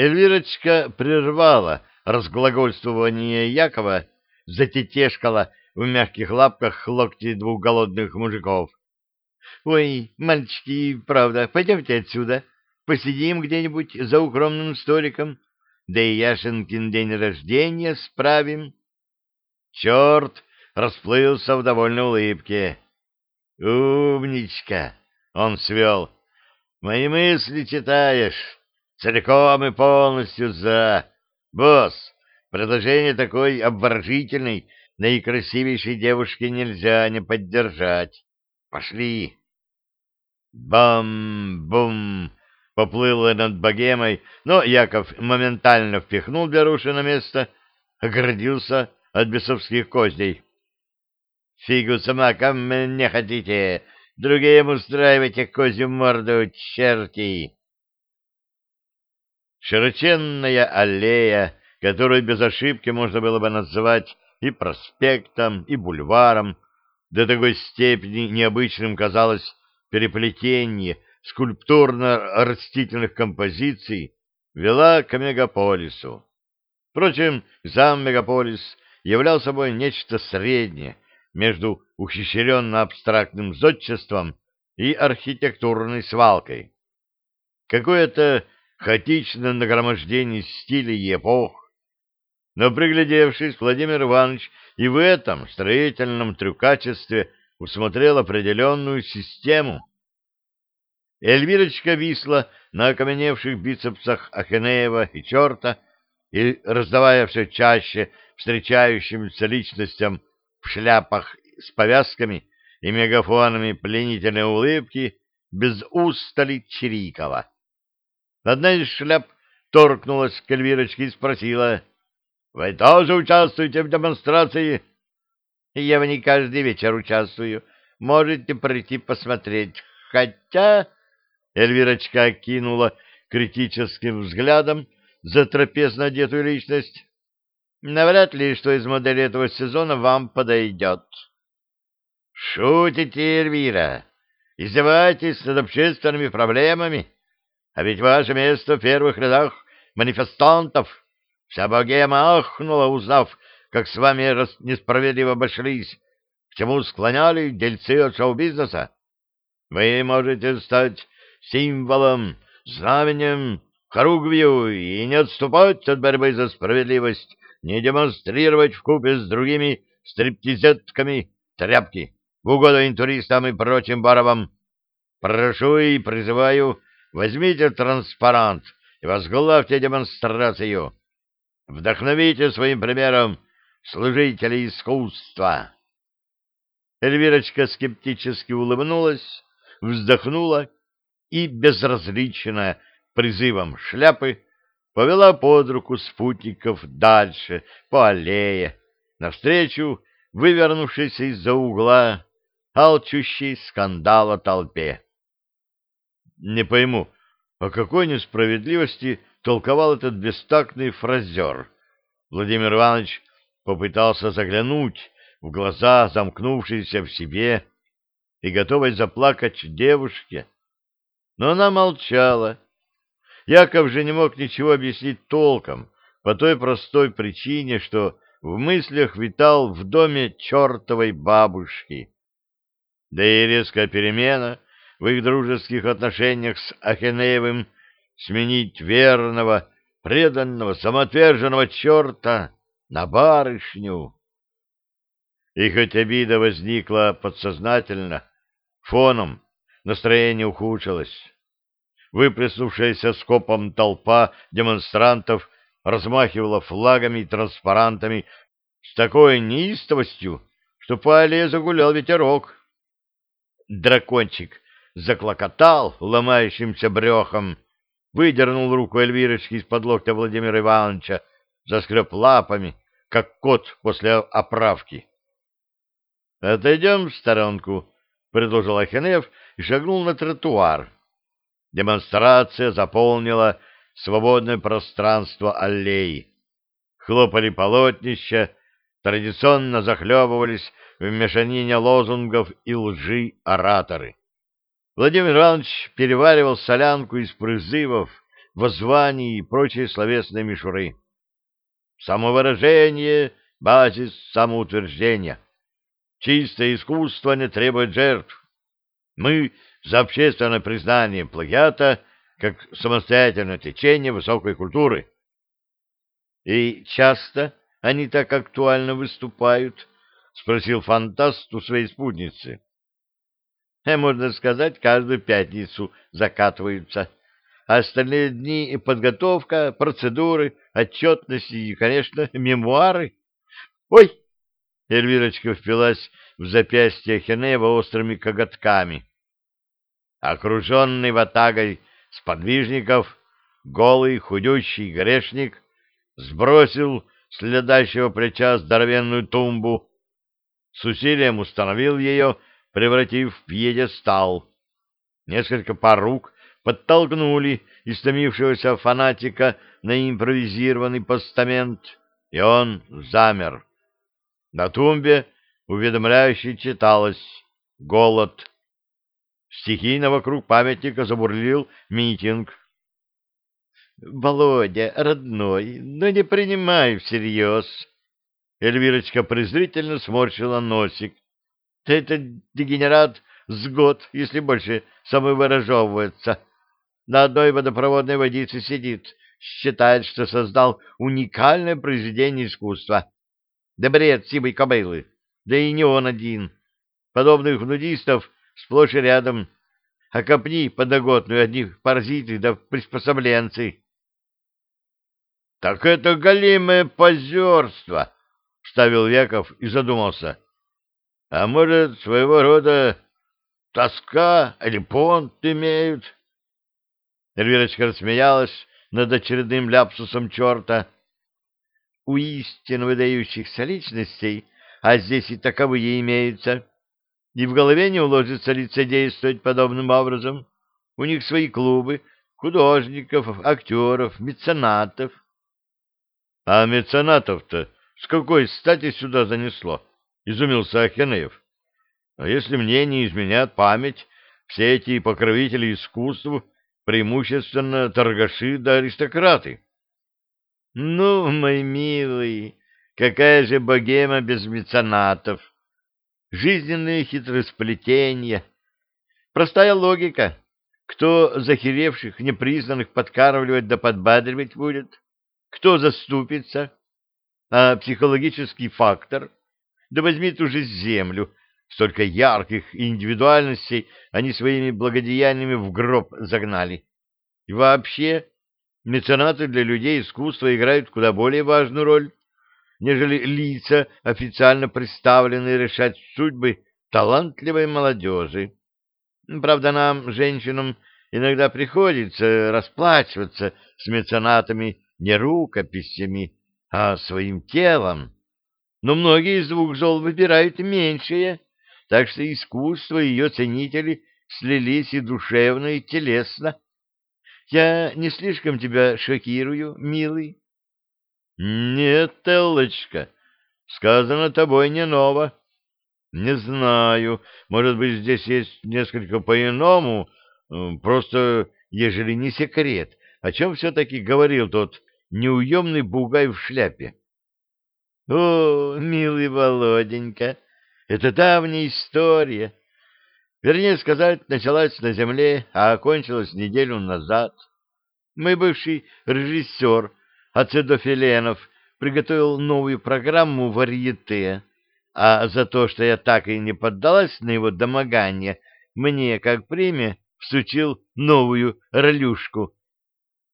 Эльвирочка прервала разглагольствование Якова, затетешкала в мягких лапках локти двух голодных мужиков. — Ой, мальчики, правда, пойдемте отсюда, посидим где-нибудь за укромным столиком, да и Яшенкин день рождения справим. Черт расплылся в довольной улыбке. — Умничка! — он свел. — Мои мысли читаешь. Целиком и полностью за. Босс, предложение такой обворожительной, наикрасивейшей девушке нельзя не поддержать. Пошли. Бам-бум! Поплыло над богемой, но Яков моментально впихнул Беруши на место, оградился от бесовских козней. Фигу сама ко мне хотите, другим устраивайте козью морду, черти! Широченная аллея, которую без ошибки можно было бы назвать и проспектом, и бульваром, до такой степени необычным казалось переплетение скульптурно-растительных композиций, вела к мегаполису. Впрочем, сам мегаполис являл собой нечто среднее между ухищренно-абстрактным зодчеством и архитектурной свалкой. Какое-то хаотичное нагромождение стилей и эпох. Но, приглядевшись, Владимир Иванович и в этом строительном трюкачестве усмотрел определенную систему. Эльвирочка висла на окаменевших бицепсах Ахенеева и черта, и, раздавая все чаще встречающимся личностям в шляпах с повязками и мегафонами пленительной улыбки, без устали чирикова. Одна из шляп торкнулась к Эльвирочке и спросила, «Вы тоже участвуете в демонстрации?» «Я в ней каждый вечер участвую. Можете прийти посмотреть. Хотя...» Эльвирочка окинула критическим взглядом за трапезно одетую личность. «Навряд ли, что из модели этого сезона вам подойдет». «Шутите, Эльвира? Издеваетесь над общественными проблемами?» А ведь ваше место в первых рядах манифестантов. Вся богема ахнула, узнав, как с вами несправедливо обошлись, к чему склоняли дельцы от шоу-бизнеса. Вы можете стать символом, знаменем, хоругвью и не отступать от борьбы за справедливость, не демонстрировать вкупе с другими стриптизетками тряпки в угоду интуристам и прочим баровам. Прошу и призываю Возьмите транспарант и возглавьте демонстрацию. Вдохновите своим примером служителей искусства. Эльвирочка скептически улыбнулась, вздохнула и, безразличная призывом шляпы, повела под руку спутников дальше, по аллее, навстречу вывернувшейся из-за угла алчущей скандала толпе. Не пойму, о какой несправедливости толковал этот бестактный фразер. Владимир Иванович попытался заглянуть в глаза, замкнувшиеся в себе, и готовой заплакать девушке. Но она молчала. Яков же не мог ничего объяснить толком, по той простой причине, что в мыслях витал в доме чертовой бабушки. Да и резкая перемена — в их дружеских отношениях с Ахенеевым сменить верного, преданного, самоотверженного черта на барышню. И хоть обида возникла подсознательно, фоном настроение ухудшилось. Выплеснувшаяся скопом толпа демонстрантов размахивала флагами и транспарантами с такой неистовостью, что по аллее загулял ветерок. Дракончик заклокотал ломающимся брехом, выдернул руку Эльвирочки из-под локтя Владимира Ивановича, заскреб лапами, как кот после оправки. — Отойдем в сторонку, — предложил Ахенев и шагнул на тротуар. Демонстрация заполнила свободное пространство аллеи. Хлопали полотнища, традиционно захлебывались в мешанине лозунгов и лжи ораторы. Владимир Иванович переваривал солянку из призывов, воззваний и прочей словесной мишуры. Самовыражение — базис самоутверждения. Чистое искусство не требует жертв. Мы за общественное признание плагиата как самостоятельное течение высокой культуры. И часто они так актуально выступают? — спросил фантаст у своей спутницы. «Э, — Можно сказать, каждую пятницу закатываются. А остальные дни — подготовка, процедуры, отчетности и, конечно, мемуары. «Ой!» — Эльвирочка впилась в запястье Хенева острыми коготками. Окруженный ватагой сподвижников, голый худющий грешник сбросил с ледащего плеча здоровенную тумбу, с усилием установил ее, превратив в пьедестал. Несколько пар рук подтолкнули истомившегося фанатика на импровизированный постамент, и он замер. На тумбе уведомляюще читалось «Голод». Стихийно вокруг памятника забурлил митинг. «Володя, родной, ну не принимай всерьез!» Эльвирочка презрительно сморщила носик. «Ты это дегенерат с год, если больше самовыражевывается. На одной водопроводной водице сидит, считает, что создал уникальное произведение искусства. Да бред сивой кобылы, да и не он один. Подобных нудистов сплошь и рядом, а копни подноготную одних паразиты да приспособленцы. — Так это голимое позерство! — вставил Яков и задумался. — А может, своего рода тоска или понт имеют? Эльвирочка рассмеялась над очередным ляпсусом черта. У истинно выдающихся личностей, а здесь и таковые имеются, и в голове не уложится лицедействовать подобным образом. У них свои клубы, художников, актеров, меценатов. — А меценатов-то с какой стати сюда занесло? — изумился Ахенеев. — А если мне не изменят память, все эти покровители искусств преимущественно торгаши да аристократы. — Ну, мой милый, какая же богема без меценатов! жизненные хитросплетения. Простая логика. Кто захеревших, непризнанных подкармливать да подбадривать будет? Кто заступится? А психологический фактор? Да возьмит уже землю. Столько ярких индивидуальностей они своими благодеяниями в гроб загнали. И вообще, меценаты для людей искусства играют куда более важную роль нежели лица, официально представленные решать судьбы талантливой молодежи. Правда, нам, женщинам, иногда приходится расплачиваться с меценатами не рукописями, а своим телом. Но многие из двух зол выбирают меньшее, так что искусство и ее ценители слились и душевно, и телесно. Я не слишком тебя шокирую, милый? Нет, Теллочка, сказано тобой не ново. Не знаю, может быть, здесь есть несколько по-иному, просто, ежели не секрет, о чем все-таки говорил тот неуемный бугай в шляпе. О, милый Володенька, это давняя история. Вернее сказать, началась на земле, а окончилась неделю назад. Мой бывший режиссер Ацидофиленов приготовил новую программу варьете, а за то, что я так и не поддалась на его домогание, мне, как премия, всучил новую ролюшку.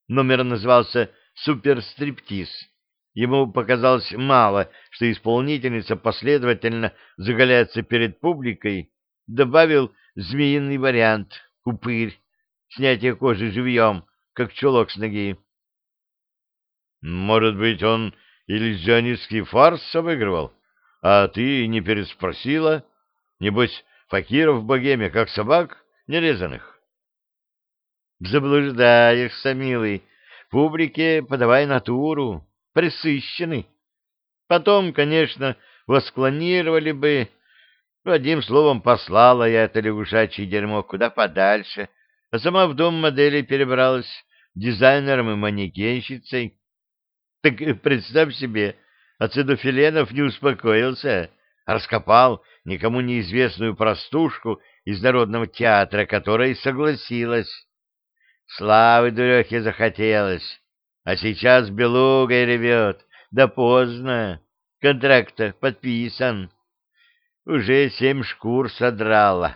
Номер назывался «Суперстриптиз». Ему показалось мало, что исполнительница последовательно заголяется перед публикой, добавил змеиный вариант «Упырь», снятие кожи живьем, как чулок с ноги. Может быть, он иллюзионистский фарс обыгрывал, а ты не переспросила? Небось, факиров в богеме, как собак нерезанных? Заблуждаешься, милый. Публике подавай натуру, присыщенный. Потом, конечно, восклонировали бы. Одним словом, послала я это лягушачье дерьмо куда подальше, а сама в дом модели перебралась, дизайнером и манекенщицей. Так представь себе, Ацидофиленов не успокоился, раскопал никому неизвестную простушку из народного театра, которая согласилась. Славы дурехе захотелось, а сейчас белугой ревет, да поздно, контракт подписан. Уже семь шкур содрала.